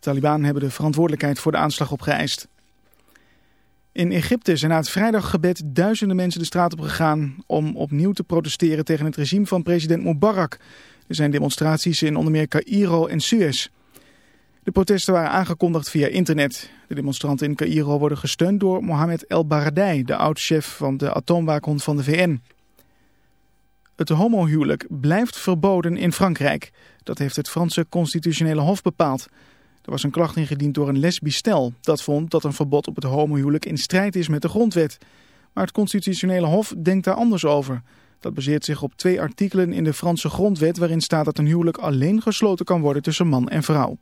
Taliban hebben de verantwoordelijkheid voor de aanslag opgeëist. In Egypte zijn na het vrijdaggebed duizenden mensen de straat op gegaan om opnieuw te protesteren tegen het regime van president Mubarak. Er zijn demonstraties in onder meer Cairo en Suez. De protesten waren aangekondigd via internet. De demonstranten in Cairo worden gesteund door Mohamed El Baradei, de oud-chef van de atoomwaakhond van de VN. Het homohuwelijk blijft verboden in Frankrijk. Dat heeft het Franse constitutionele hof bepaald. Er was een klacht ingediend door een lesbisch stel. Dat vond dat een verbod op het homohuwelijk in strijd is met de grondwet. Maar het constitutionele hof denkt daar anders over. Dat baseert zich op twee artikelen in de Franse grondwet... waarin staat dat een huwelijk alleen gesloten kan worden tussen man en vrouw.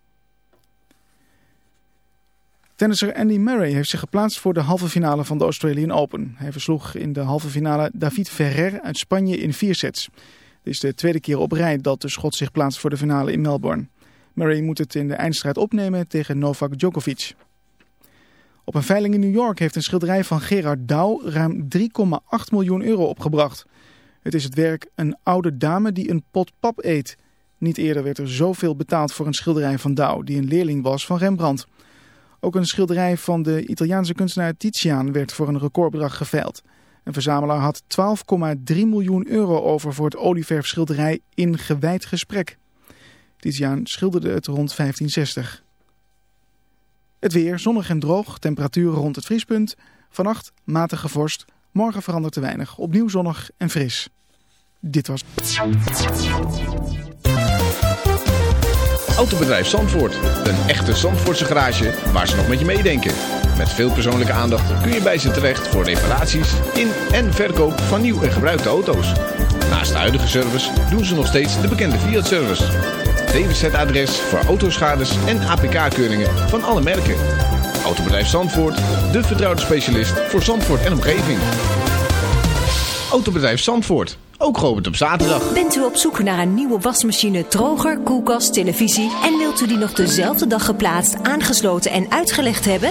Tennisser Andy Murray heeft zich geplaatst voor de halve finale van de Australian Open. Hij versloeg in de halve finale David Ferrer uit Spanje in vier sets. Het is de tweede keer op rij dat de Schot zich plaatst voor de finale in Melbourne. Murray moet het in de eindstrijd opnemen tegen Novak Djokovic. Op een veiling in New York heeft een schilderij van Gerard Douw ruim 3,8 miljoen euro opgebracht. Het is het werk Een oude dame die een pot pap eet. Niet eerder werd er zoveel betaald voor een schilderij van Douw, die een leerling was van Rembrandt. Ook een schilderij van de Italiaanse kunstenaar Titiaan werd voor een recordbedrag geveild. Een verzamelaar had 12,3 miljoen euro over voor het olieverfschilderij In Gewijd Gesprek. Titiaan schilderde het rond 1560. Het weer zonnig en droog, temperaturen rond het vriespunt. Vannacht matige vorst, morgen verandert te weinig. Opnieuw zonnig en fris. Dit was... Autobedrijf Zandvoort. Een echte Zandvoortse garage waar ze nog met je meedenken. Met veel persoonlijke aandacht kun je bij ze terecht voor reparaties in en verkoop van nieuw en gebruikte auto's. Naast de huidige service doen ze nog steeds de bekende Fiat-service. DWZ-adres voor autoschades en APK-keuringen van alle merken. Autobedrijf Zandvoort, de vertrouwde specialist voor Zandvoort en omgeving. Autobedrijf Zandvoort ook geopend op zaterdag. Bent u op zoek naar een nieuwe wasmachine, droger, koelkast, televisie... en wilt u die nog dezelfde dag geplaatst, aangesloten en uitgelegd hebben?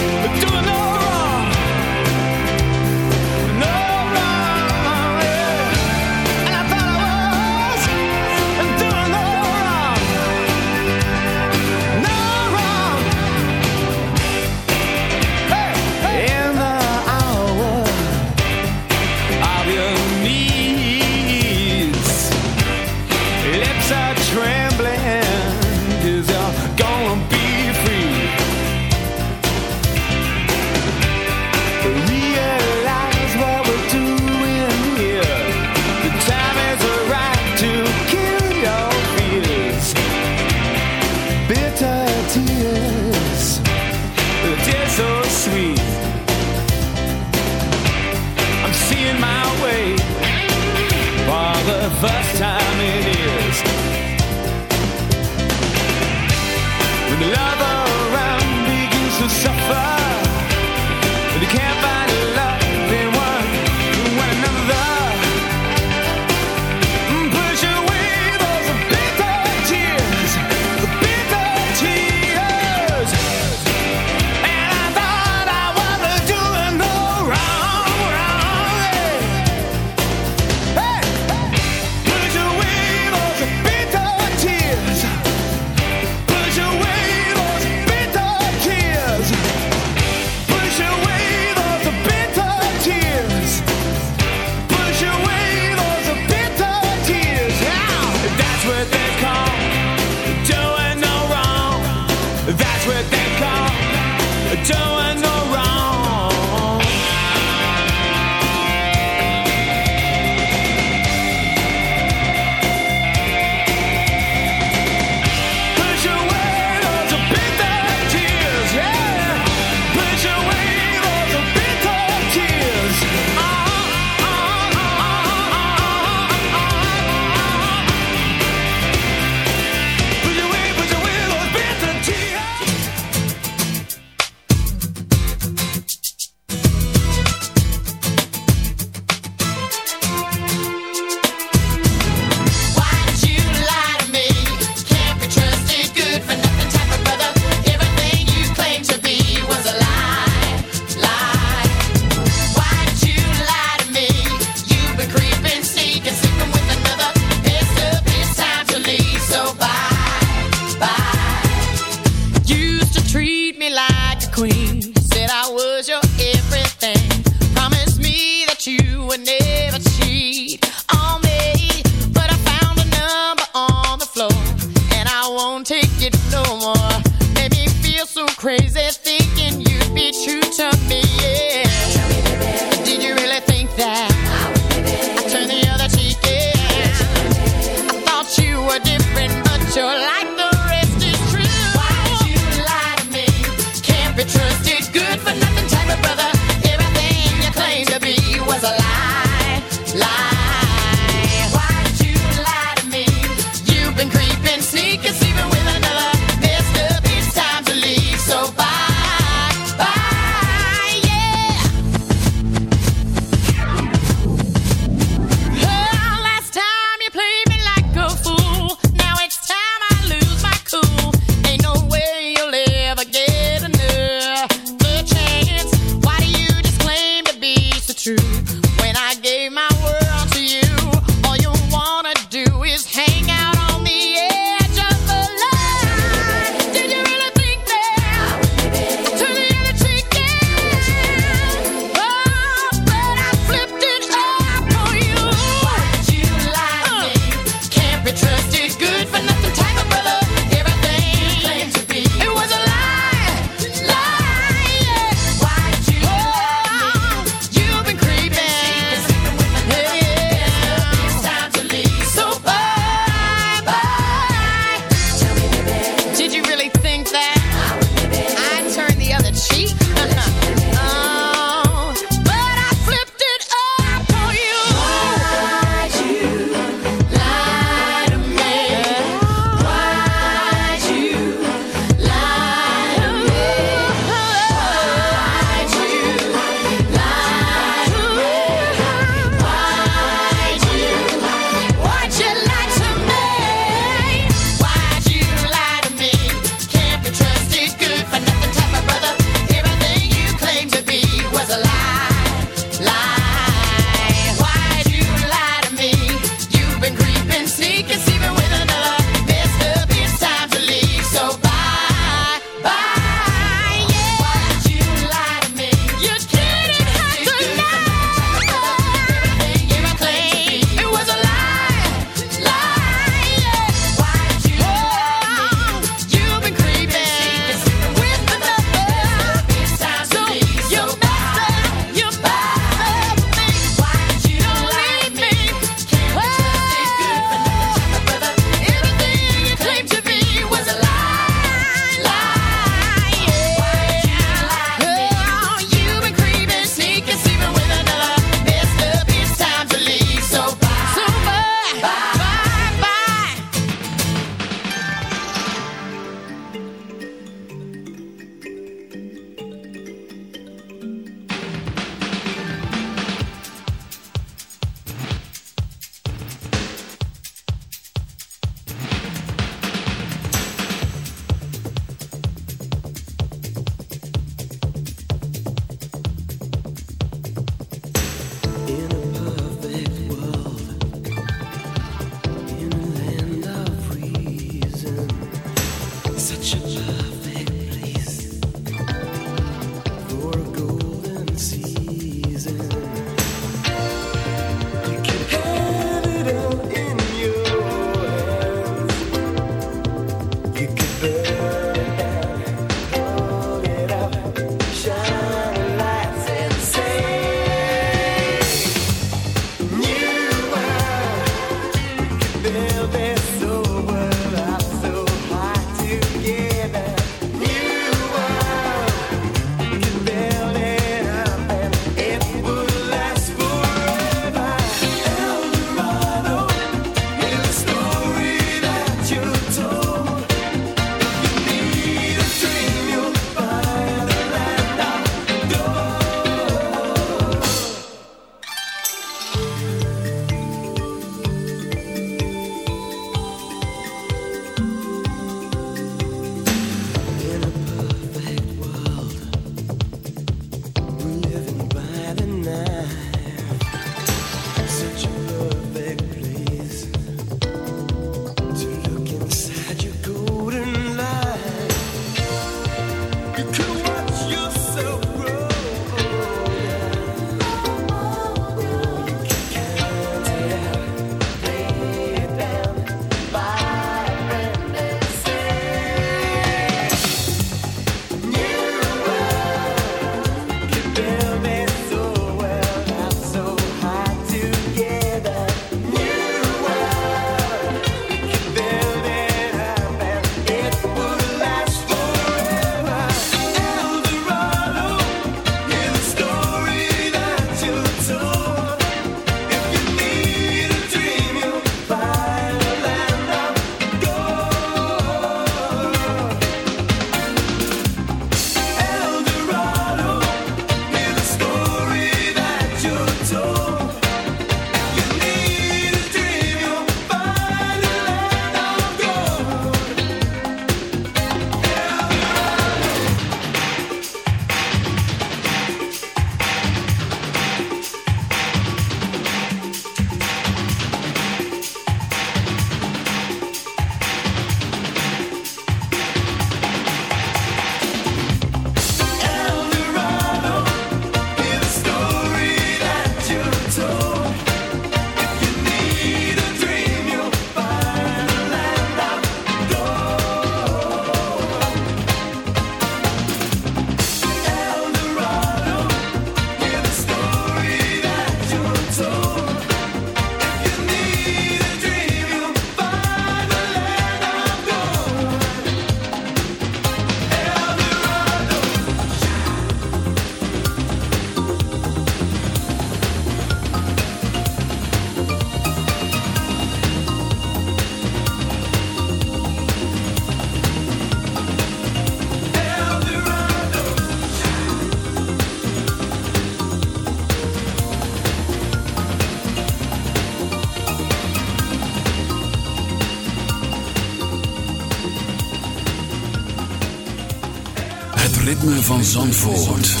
ritme van Zandvoort.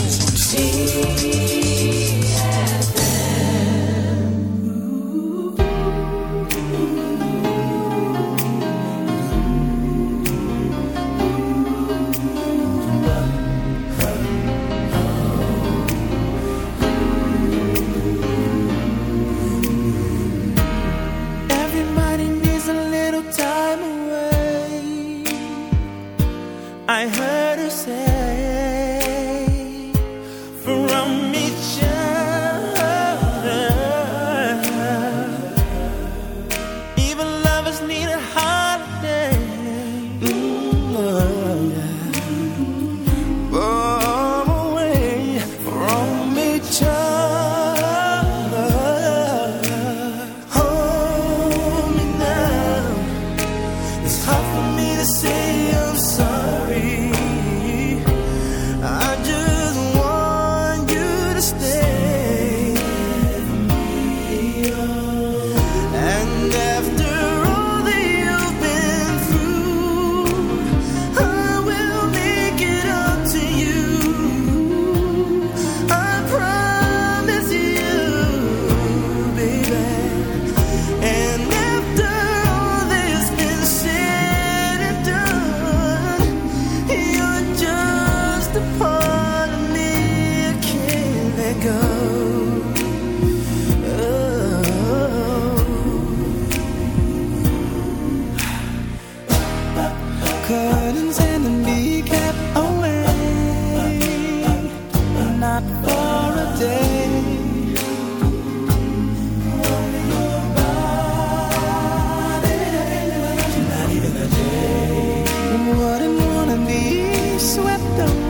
die be swept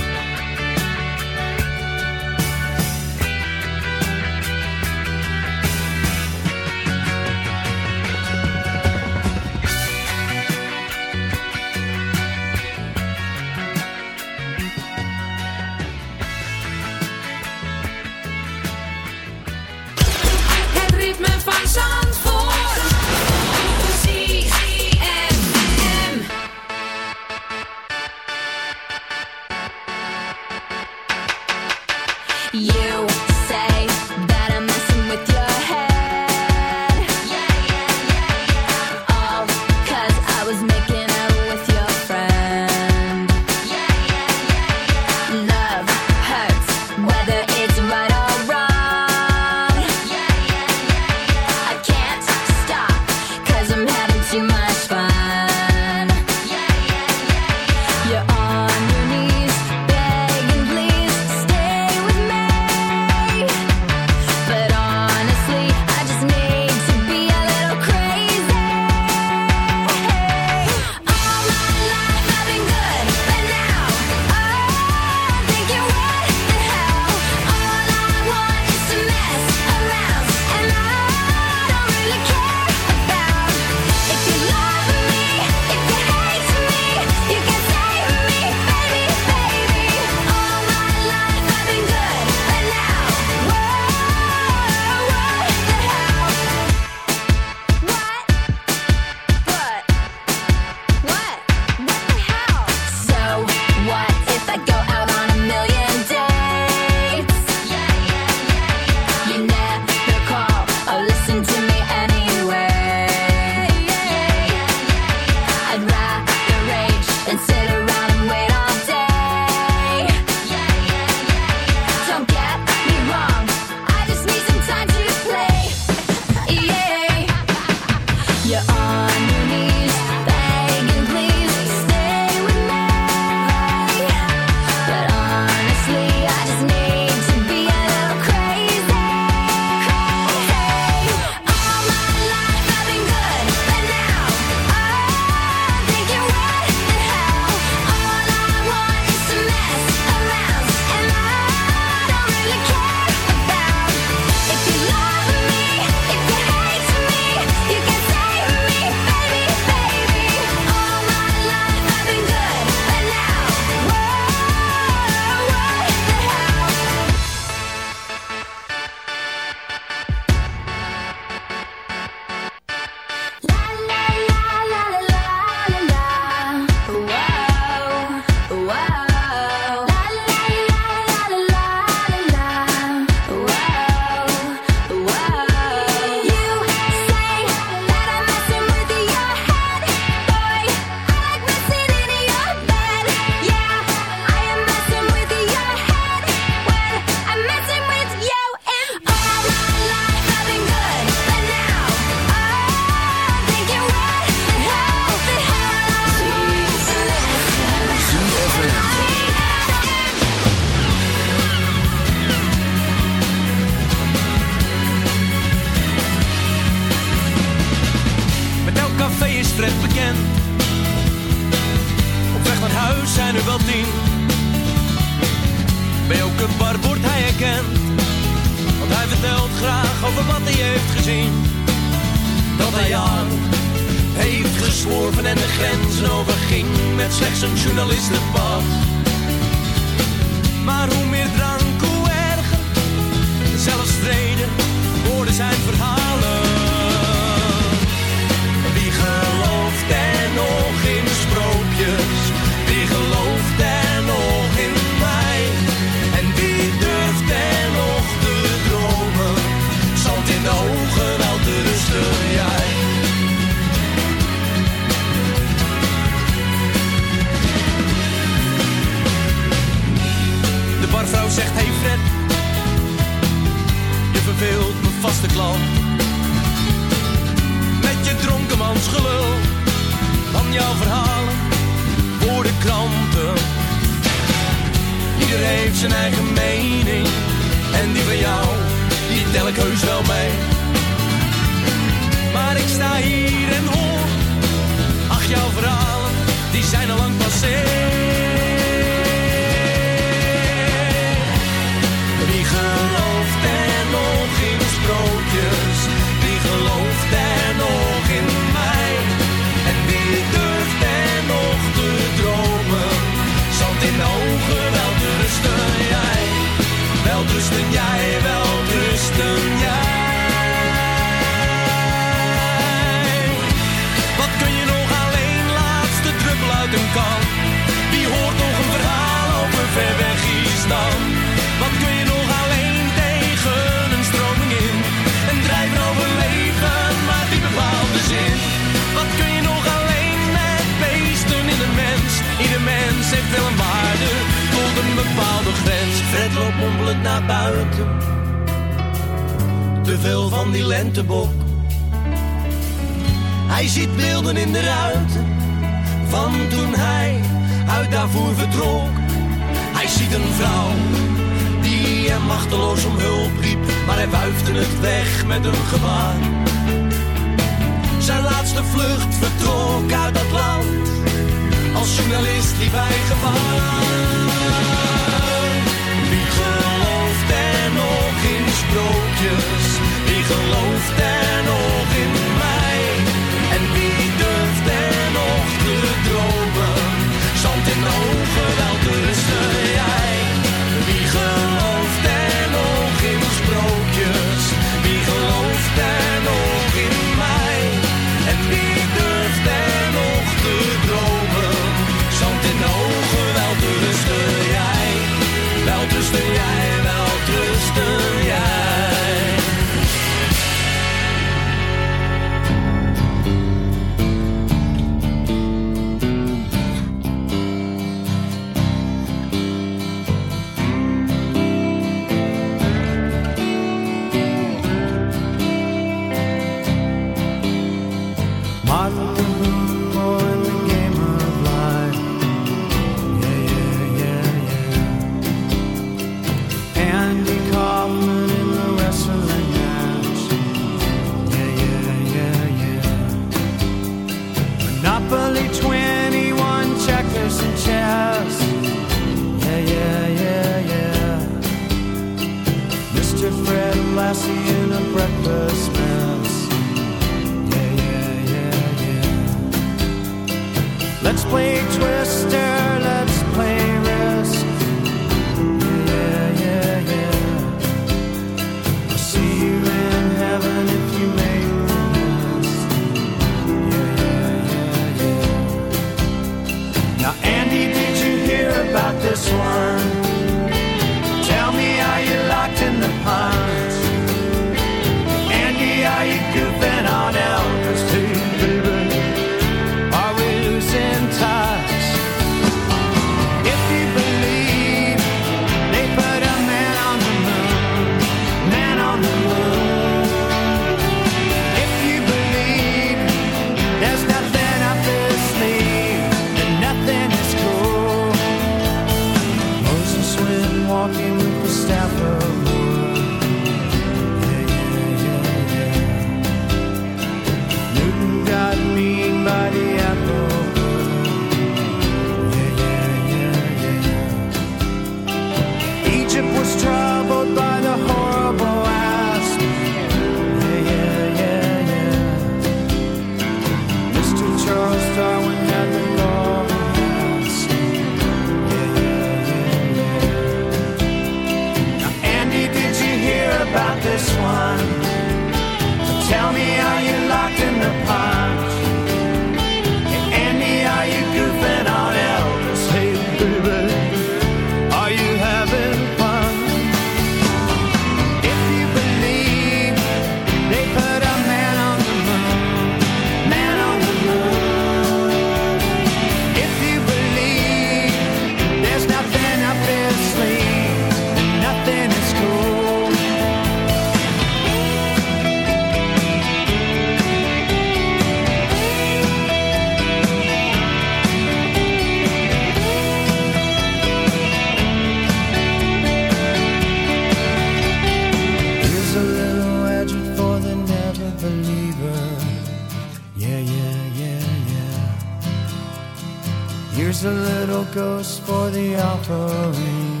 for the offering.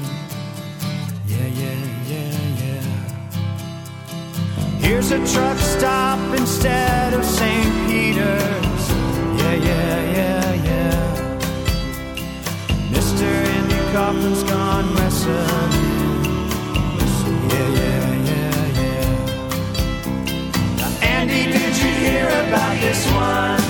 Yeah, yeah, yeah, yeah. Here's a truck stop instead of St. Peter's. Yeah, yeah, yeah, yeah. Mister Andy Kaufman's gone wrestling. Yeah, yeah, yeah, yeah. Now, Andy, did you hear about this one?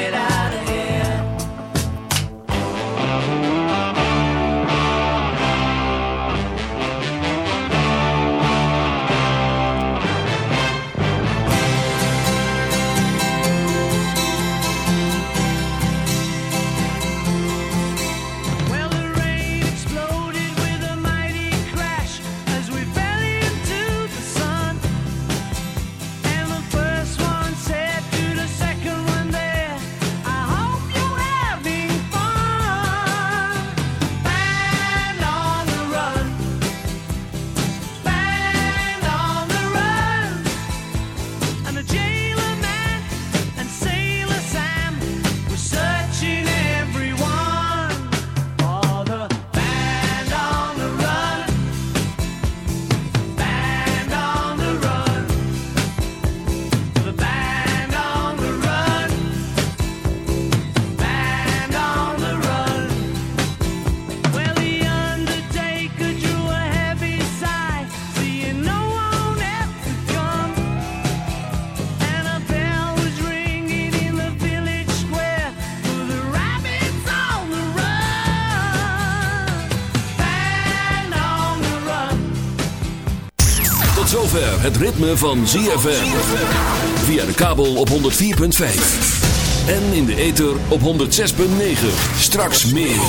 get out of here. Het ritme van ZFM. Via de kabel op 104.5. En in de ether op 106.9. Straks meer.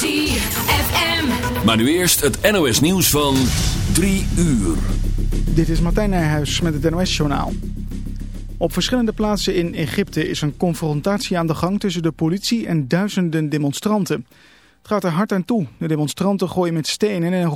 ZFM. Maar nu eerst het NOS nieuws van 3 uur. Dit is Martijn Nijhuis met het NOS-journaal. Op verschillende plaatsen in Egypte is een confrontatie aan de gang tussen de politie en duizenden demonstranten. Het gaat er hard aan toe. De demonstranten gooien met stenen en